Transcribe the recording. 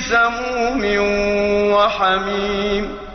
سموم وحميم